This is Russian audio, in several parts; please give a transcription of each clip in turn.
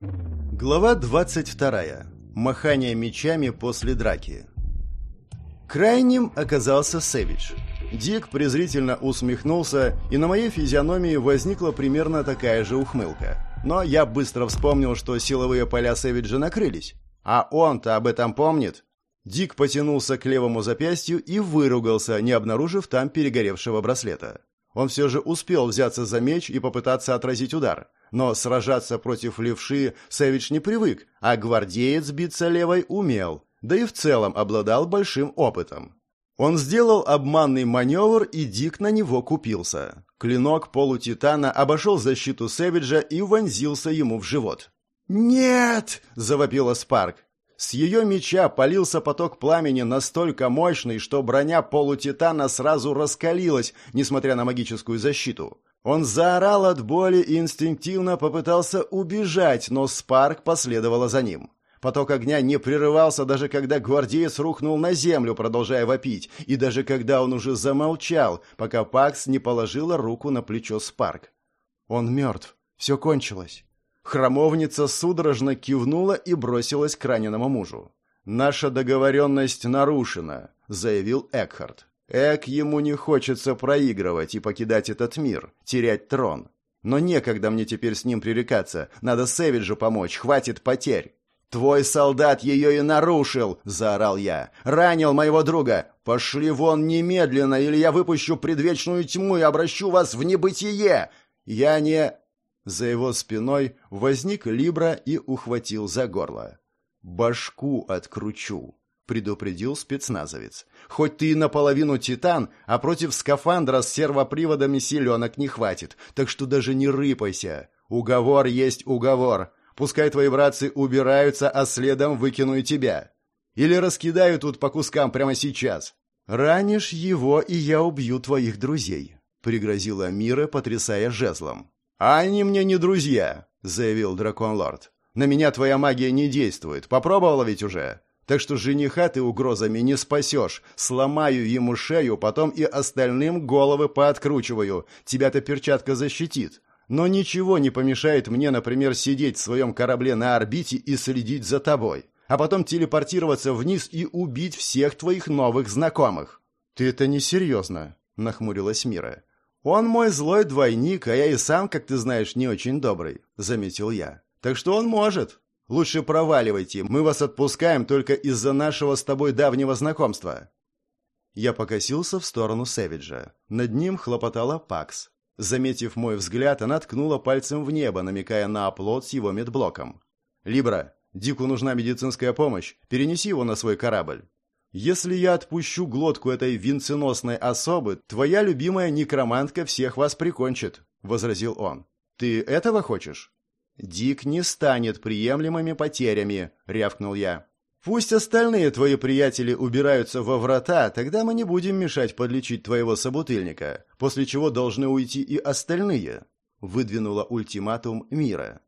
Глава 22. Махание мечами после драки. Крайним оказался Сэвидж. Дик презрительно усмехнулся, и на моей физиономии возникла примерно такая же ухмылка. Но я быстро вспомнил, что силовые поля Сэвиджа накрылись. А он-то об этом помнит. Дик потянулся к левому запястью и выругался, не обнаружив там перегоревшего браслета. Он все же успел взяться за меч и попытаться отразить удар. Но сражаться против левши Сэвидж не привык, а гвардеец биться левой умел, да и в целом обладал большим опытом. Он сделал обманный маневр, и Дик на него купился. Клинок полутитана обошел защиту Сэвиджа и вонзился ему в живот. «Нет!» – завопила Спарк. С ее меча полился поток пламени настолько мощный, что броня полутитана сразу раскалилась, несмотря на магическую защиту. Он заорал от боли и инстинктивно попытался убежать, но Спарк последовала за ним. Поток огня не прерывался, даже когда гвардеец рухнул на землю, продолжая вопить, и даже когда он уже замолчал, пока Пакс не положила руку на плечо Спарк. «Он мертв. Все кончилось». Хромовница судорожно кивнула и бросилась к раненому мужу. «Наша договоренность нарушена», — заявил Экхард. Эк, ему не хочется проигрывать и покидать этот мир, терять трон. Но некогда мне теперь с ним пререкаться. Надо Сэвиджу помочь, хватит потерь. «Твой солдат ее и нарушил!» – заорал я. «Ранил моего друга! Пошли вон немедленно, или я выпущу предвечную тьму и обращу вас в небытие! Я не...» За его спиной возник Либра и ухватил за горло. «Башку откручу!» Предупредил спецназовец. «Хоть ты и наполовину титан, а против скафандра с сервоприводами силенок не хватит, так что даже не рыпайся. Уговор есть уговор. Пускай твои братцы убираются, а следом выкину и тебя. Или раскидаю тут по кускам прямо сейчас. Ранишь его, и я убью твоих друзей», — пригрозила Мира, потрясая жезлом. «Они мне не друзья», — заявил дракон-лорд. «На меня твоя магия не действует. Попробовала ведь уже?» Так что жениха ты угрозами не спасешь. Сломаю ему шею, потом и остальным головы пооткручиваю. Тебя-то перчатка защитит. Но ничего не помешает мне, например, сидеть в своем корабле на орбите и следить за тобой. А потом телепортироваться вниз и убить всех твоих новых знакомых. «Ты это несерьезно», — нахмурилась Мира. «Он мой злой двойник, а я и сам, как ты знаешь, не очень добрый», — заметил я. «Так что он может. Лучше проваливайте, мы вас отпускаем только из-за нашего с тобой давнего знакомства». Я покосился в сторону Сэвиджа. Над ним хлопотала Пакс. Заметив мой взгляд, она ткнула пальцем в небо, намекая на оплот с его медблоком. «Либра, Дику нужна медицинская помощь. Перенеси его на свой корабль. Если я отпущу глотку этой венценосной особы, твоя любимая некромантка всех вас прикончит», — возразил он. «Ты этого хочешь?» «Дик не станет приемлемыми потерями», — рявкнул я. «Пусть остальные твои приятели убираются во врата, тогда мы не будем мешать подлечить твоего собутыльника, после чего должны уйти и остальные», — выдвинула ультиматум Мира.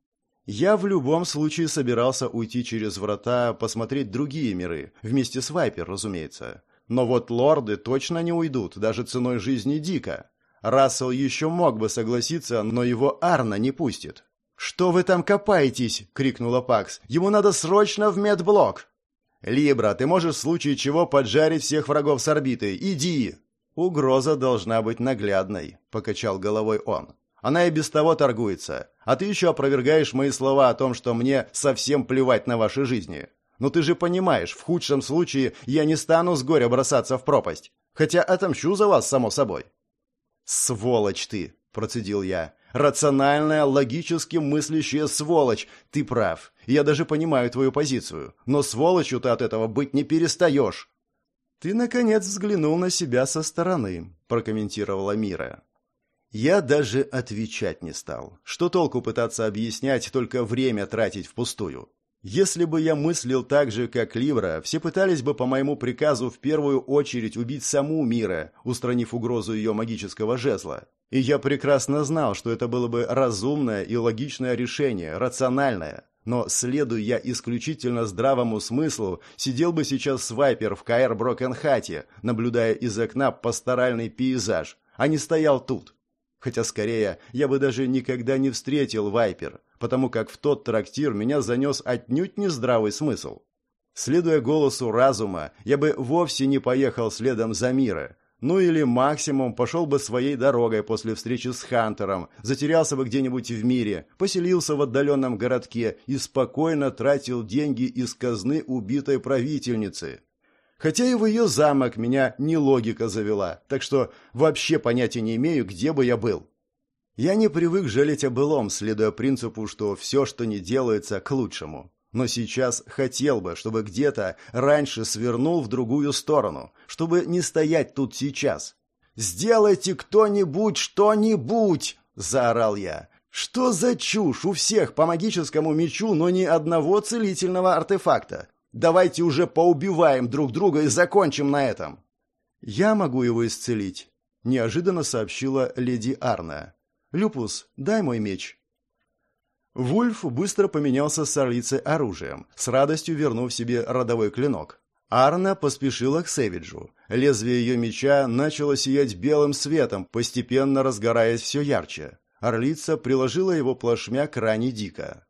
«Я в любом случае собирался уйти через врата, посмотреть другие миры, вместе с Вайпер, разумеется. Но вот лорды точно не уйдут, даже ценой жизни Дика. Рассел еще мог бы согласиться, но его Арна не пустит. «Что вы там копаетесь?» — крикнула Пакс. «Ему надо срочно в медблок!» «Либра, ты можешь в случае чего поджарить всех врагов с орбиты. Иди!» «Угроза должна быть наглядной», — покачал головой он. «Она и без того торгуется. А ты еще опровергаешь мои слова о том, что мне совсем плевать на ваши жизни. Но ты же понимаешь, в худшем случае я не стану с горя бросаться в пропасть. Хотя отомщу за вас, само собой». «Сволочь ты!» — процедил я. Рациональная, логически мыслящая сволочь. Ты прав. Я даже понимаю твою позицию. Но сволочью ты от этого быть не перестаешь. Ты, наконец, взглянул на себя со стороны, прокомментировала Мира. Я даже отвечать не стал. Что толку пытаться объяснять, только время тратить впустую? Если бы я мыслил так же, как Ливра, все пытались бы по моему приказу в первую очередь убить саму Мира, устранив угрозу ее магического жезла. И я прекрасно знал, что это было бы разумное и логичное решение, рациональное. Но, следуя я исключительно здравому смыслу, сидел бы сейчас свайпер в КР Брокенхате, наблюдая из окна пасторальный пейзаж, а не стоял тут. Хотя, скорее, я бы даже никогда не встретил Вайпер, потому как в тот трактир меня занес отнюдь не здравый смысл. Следуя голосу разума, я бы вовсе не поехал следом за Мира, ну или максимум пошел бы своей дорогой после встречи с Хантером, затерялся бы где-нибудь в мире, поселился в отдаленном городке и спокойно тратил деньги из казны убитой правительницы. Хотя и в ее замок меня не логика завела, так что вообще понятия не имею, где бы я был. Я не привык жалеть о былом, следуя принципу, что все, что не делается, к лучшему. Но сейчас хотел бы, чтобы где-то раньше свернул в другую сторону, чтобы не стоять тут сейчас. «Сделайте кто-нибудь что-нибудь!» – заорал я. «Что за чушь? У всех по магическому мечу, но ни одного целительного артефакта. Давайте уже поубиваем друг друга и закончим на этом». «Я могу его исцелить», – неожиданно сообщила леди Арна. «Люпус, дай мой меч». Вульф быстро поменялся с орлицей оружием, с радостью вернув себе родовой клинок. Арна поспешила к Сэвиджу. Лезвие ее меча начало сиять белым светом, постепенно разгораясь все ярче. Орлица приложила его плашмя к ране Дика.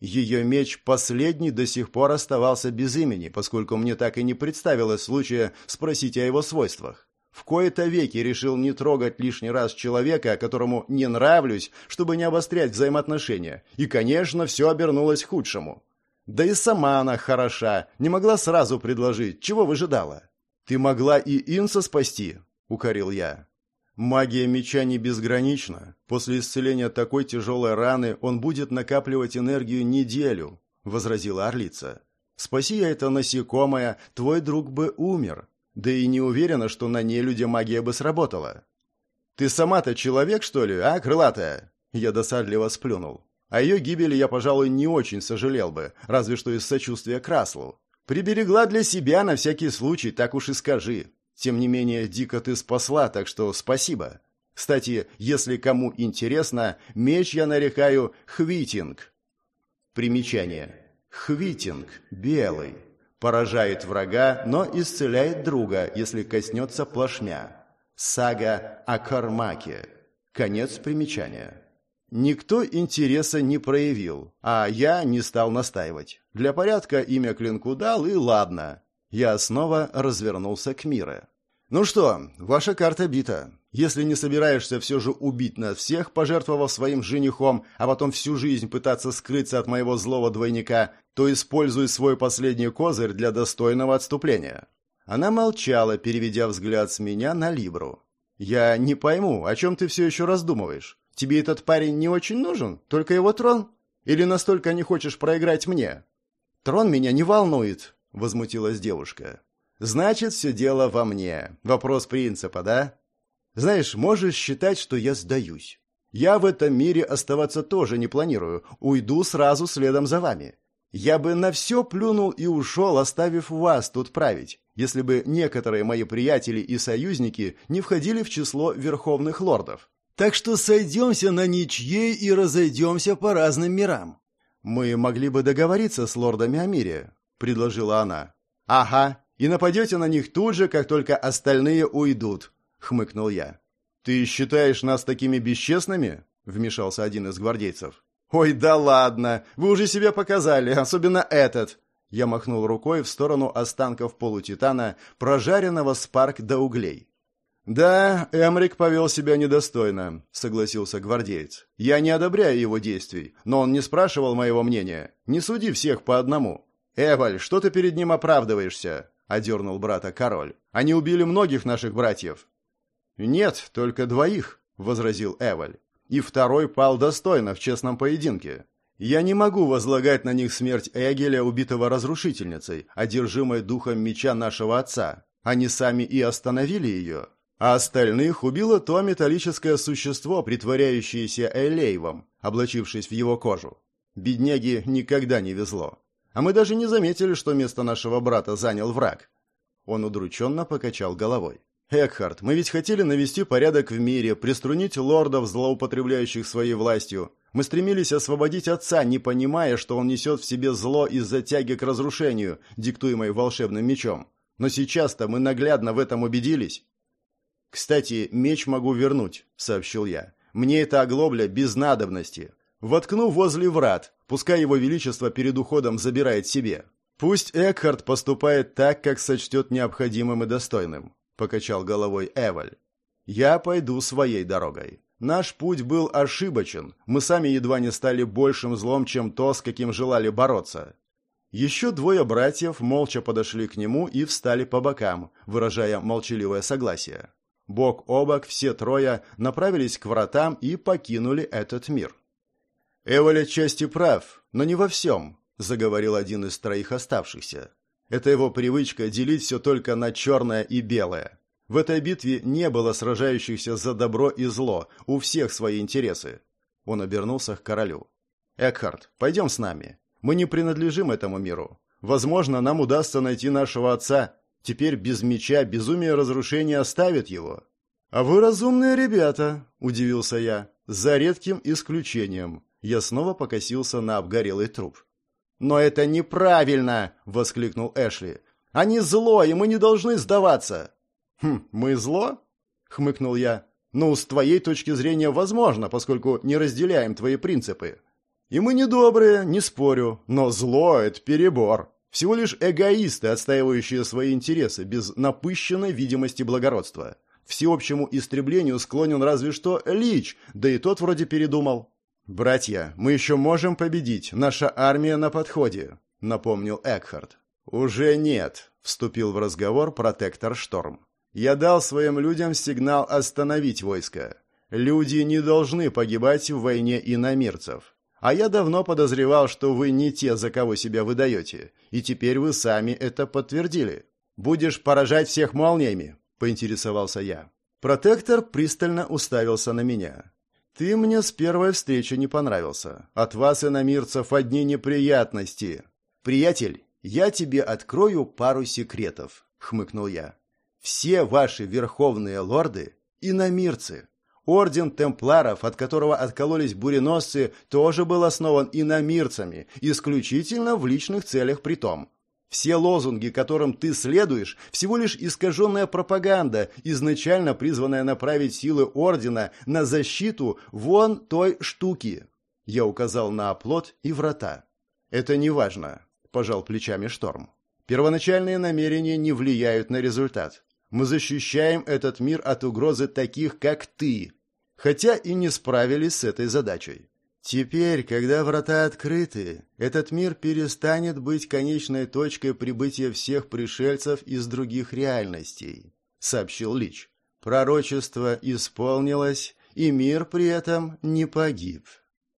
Ее меч последний до сих пор оставался без имени, поскольку мне так и не представилось случая спросить о его свойствах. В кои-то веки решил не трогать лишний раз человека, которому не нравлюсь, чтобы не обострять взаимоотношения. И, конечно, все обернулось к худшему. Да и сама она хороша, не могла сразу предложить, чего выжидала. «Ты могла и Инса спасти», — укорил я. Магия меча не безгранична. После исцеления такой тяжелой раны он будет накапливать энергию неделю, — возразила Орлица. Спаси я это насекомое, твой друг бы умер. Да и не уверена, что на нелюде магия бы сработала. «Ты сама-то человек, что ли, а, крылатая?» Я досадливо сплюнул. О ее гибели я, пожалуй, не очень сожалел бы, разве что из сочувствия Краслу. Приберегла для себя на всякий случай, так уж и скажи. Тем не менее, дико ты спасла, так что спасибо. Кстати, если кому интересно, меч я нарекаю Хвитинг. Примечание. Хвитинг. Белый. Поражает врага, но исцеляет друга, если коснется плашмя. Сага о Кармаке. Конец примечания. Никто интереса не проявил, а я не стал настаивать. Для порядка имя клинку дал, и ладно. Я снова развернулся к Мире. «Ну что, ваша карта бита. Если не собираешься все же убить нас всех, пожертвовав своим женихом, а потом всю жизнь пытаться скрыться от моего злого двойника, то используй свой последний козырь для достойного отступления». Она молчала, переведя взгляд с меня на Либру. «Я не пойму, о чем ты все еще раздумываешь? Тебе этот парень не очень нужен? Только его трон? Или настолько не хочешь проиграть мне?» «Трон меня не волнует», — возмутилась девушка. «Значит, все дело во мне. Вопрос принципа, да?» Знаешь, можешь считать, что я сдаюсь. Я в этом мире оставаться тоже не планирую. Уйду сразу следом за вами. Я бы на все плюнул и ушел, оставив вас тут править, если бы некоторые мои приятели и союзники не входили в число верховных лордов. Так что сойдемся на ничьей и разойдемся по разным мирам. Мы могли бы договориться с лордами о мире, предложила она. Ага, и нападете на них тут же, как только остальные уйдут, хмыкнул я. Ты считаешь нас такими бесчестными? вмешался один из гвардейцев. Ой, да ладно, вы уже себя показали, особенно этот. Я махнул рукой в сторону останков полутитана, прожаренного с парк до углей. «Да, Эмрик повел себя недостойно», — согласился гвардеец. «Я не одобряю его действий, но он не спрашивал моего мнения. Не суди всех по одному». «Эваль, что ты перед ним оправдываешься?» — одернул брата король. «Они убили многих наших братьев». «Нет, только двоих», — возразил Эваль. «И второй пал достойно в честном поединке. Я не могу возлагать на них смерть Эгеля, убитого разрушительницей, одержимой духом меча нашего отца. Они сами и остановили ее. А остальных убило то металлическое существо, притворяющееся Элейвом, облачившись в его кожу. Бедняге никогда не везло. А мы даже не заметили, что место нашего брата занял враг». Он удрученно покачал головой. Экхард, мы ведь хотели навести порядок в мире, приструнить лордов, злоупотребляющих своей властью. Мы стремились освободить отца, не понимая, что он несет в себе зло из-за тяги к разрушению, диктуемой волшебным мечом. Но сейчас-то мы наглядно в этом убедились. «Кстати, меч могу вернуть», — сообщил я. «Мне эта оглобля без надобности. Воткну возле врат, пускай его величество перед уходом забирает себе. Пусть Экхард поступает так, как сочтет необходимым и достойным», — покачал головой Эваль. «Я пойду своей дорогой. Наш путь был ошибочен, мы сами едва не стали большим злом, чем то, с каким желали бороться». Еще двое братьев молча подошли к нему и встали по бокам, выражая молчаливое согласие. Бок о бок все трое направились к вратам и покинули этот мир. Эволь отчасти прав, но не во всем, заговорил один из троих оставшихся. Это его привычка делить все только на черное и белое. В этой битве не было сражающихся за добро и зло, у всех свои интересы. Он обернулся к королю. «Экхард, пойдем с нами. Мы не принадлежим этому миру. Возможно, нам удастся найти нашего отца. Теперь без меча безумие разрушения оставит его». «А вы разумные ребята», — удивился я, — «за редким исключением». Я снова покосился на обгорелый труп. «Но это неправильно!» — воскликнул Эшли. «Они зло, и мы не должны сдаваться!» «Хм, мы зло?» — хмыкнул я. «Ну, с твоей точки зрения, возможно, поскольку не разделяем твои принципы. И мы не добрые, не спорю, но зло — это перебор. Всего лишь эгоисты, отстаивающие свои интересы, без напыщенной видимости благородства. Всеобщему истреблению склонен разве что Лич, да и тот вроде передумал. «Братья, мы еще можем победить. Наша армия на подходе», — напомнил Экхард. «Уже нет», — вступил в разговор протектор Шторм. «Я дал своим людям сигнал остановить войско. Люди не должны погибать в войне иномирцев. А я давно подозревал, что вы не те, за кого себя выдаете, и теперь вы сами это подтвердили. Будешь поражать всех молниями?» — поинтересовался я. Протектор пристально уставился на меня. «Ты мне с первой встречи не понравился. От вас, иномирцев, одни неприятности. Приятель, я тебе открою пару секретов», — хмыкнул я. «Все ваши верховные лорды — иномирцы. Орден темпларов, от которого откололись буреносцы, тоже был основан иномирцами, исключительно в личных целях притом. Все лозунги, которым ты следуешь, всего лишь искаженная пропаганда, изначально призванная направить силы Ордена на защиту вон той штуки. Я указал на оплот и врата. Это не важно, пожал плечами Шторм. Первоначальные намерения не влияют на результат. Мы защищаем этот мир от угрозы таких, как ты, хотя и не справились с этой задачей. Теперь, когда врата открыты, этот мир перестанет быть конечной точкой прибытия всех пришельцев из других реальностей, сообщил Лич. Пророчество исполнилось, и мир при этом не погиб.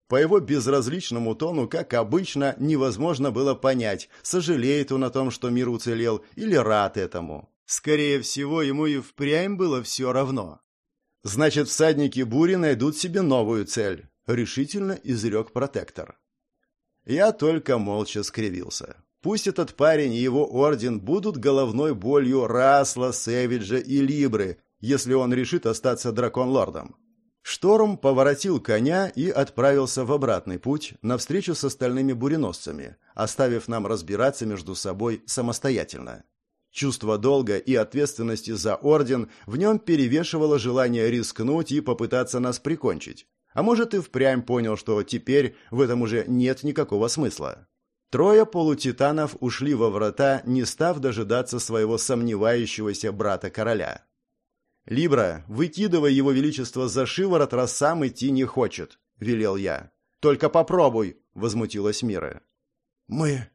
По его безразличному тону, как обычно, невозможно было понять, сожалеет он о том, что мир уцелел, или рад этому. Скорее всего, ему и впрямь было все равно. Значит, всадники бури найдут себе новую цель — решительно изрек протектор. Я только молча скривился. Пусть этот парень и его орден будут головной болью Расла, Сэвиджа и Либры, если он решит остаться дракон-лордом. Шторм поворотил коня и отправился в обратный путь, навстречу с остальными буреносцами, оставив нам разбираться между собой самостоятельно. Чувство долга и ответственности за орден в нем перевешивало желание рискнуть и попытаться нас прикончить. А может, и впрямь понял, что теперь в этом уже нет никакого смысла. Трое полутитанов ушли во врата, не став дожидаться своего сомневающегося брата-короля. «Либра, выкидывай его величество за шиворот, раз сам идти не хочет», — велел я. «Только попробуй», — возмутилась Мира. «Мы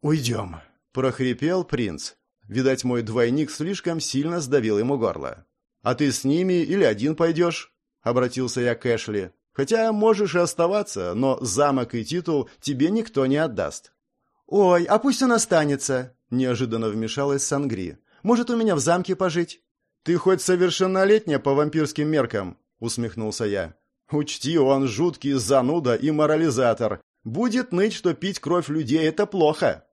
уйдем», — прохрипел принц. Видать, мой двойник слишком сильно сдавил ему горло. «А ты с ними или один пойдешь?» Обратился я к Эшли. Хотя можешь и оставаться, но замок и титул тебе никто не отдаст. Ой, а пусть он останется, неожиданно вмешалась Сангри. Может, у меня в замке пожить? Ты хоть совершеннолетняя по вампирским меркам, усмехнулся я. Учти, он жуткий зануда и морализатор. Будет ныть, что пить кровь людей это плохо.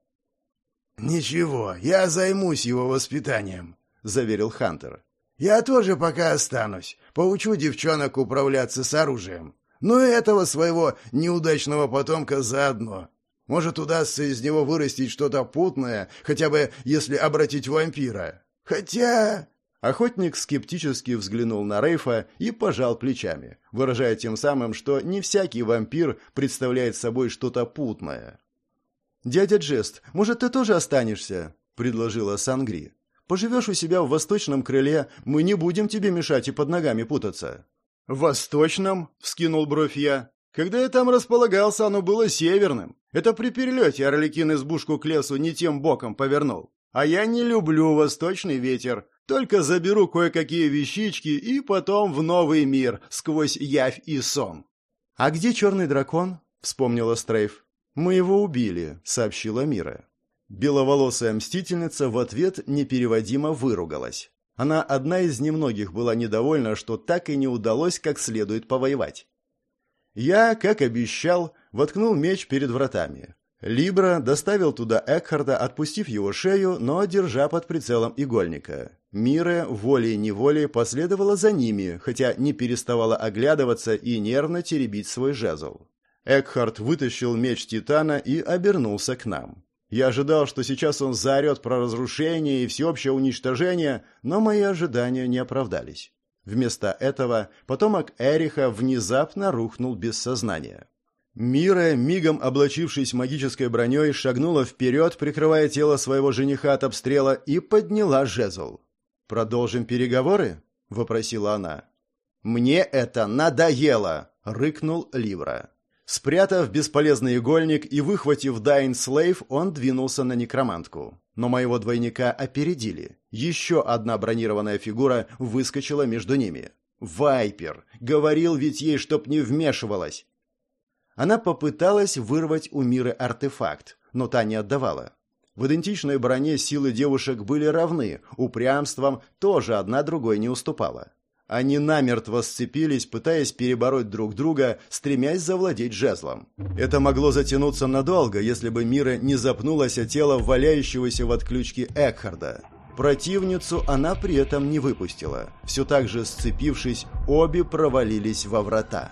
Ничего, я займусь его воспитанием, заверил Хантер. Я тоже пока останусь. Поучу девчонок управляться с оружием. Ну и этого своего неудачного потомка заодно. Может, удастся из него вырастить что-то путное, хотя бы если обратить вампира. Хотя... Охотник скептически взглянул на Рейфа и пожал плечами, выражая тем самым, что не всякий вампир представляет собой что-то путное. «Дядя Джест, может, ты тоже останешься?» – предложила Сангри. «Поживешь у себя в восточном крыле, мы не будем тебе мешать и под ногами путаться». «В восточном?» – вскинул бровь я. «Когда я там располагался, оно было северным. Это при перелете Орликин избушку к лесу не тем боком повернул. А я не люблю восточный ветер. Только заберу кое-какие вещички и потом в новый мир, сквозь явь и сон». «А где черный дракон?» — вспомнила Стрейф. «Мы его убили», — сообщила Мира. Беловолосая мстительница в ответ непереводимо выругалась. Она одна из немногих была недовольна, что так и не удалось как следует повоевать. Я, как обещал, воткнул меч перед вратами. Либра доставил туда Экхарда, отпустив его шею, но держа под прицелом игольника. Мира волей-неволей последовала за ними, хотя не переставала оглядываться и нервно теребить свой жезл. Экхард вытащил меч Титана и обернулся к нам. Я ожидал, что сейчас он заорет про разрушение и всеобщее уничтожение, но мои ожидания не оправдались. Вместо этого потомок Эриха внезапно рухнул без сознания. Мира, мигом облачившись магической броней, шагнула вперед, прикрывая тело своего жениха от обстрела, и подняла жезл. «Продолжим переговоры?» — вопросила она. «Мне это надоело!» — рыкнул Ливра. Спрятав бесполезный игольник и выхватив Дайн Слейв, он двинулся на некромантку. Но моего двойника опередили. Еще одна бронированная фигура выскочила между ними. «Вайпер! Говорил ведь ей, чтоб не вмешивалась!» Она попыталась вырвать у Миры артефакт, но та не отдавала. В идентичной броне силы девушек были равны, упрямством тоже одна другой не уступала. Они намертво сцепились, пытаясь перебороть друг друга, стремясь завладеть жезлом. Это могло затянуться надолго, если бы Мира не запнулась о тело валяющегося в отключке Экхарда. Противницу она при этом не выпустила. Все так же сцепившись, обе провалились во врата.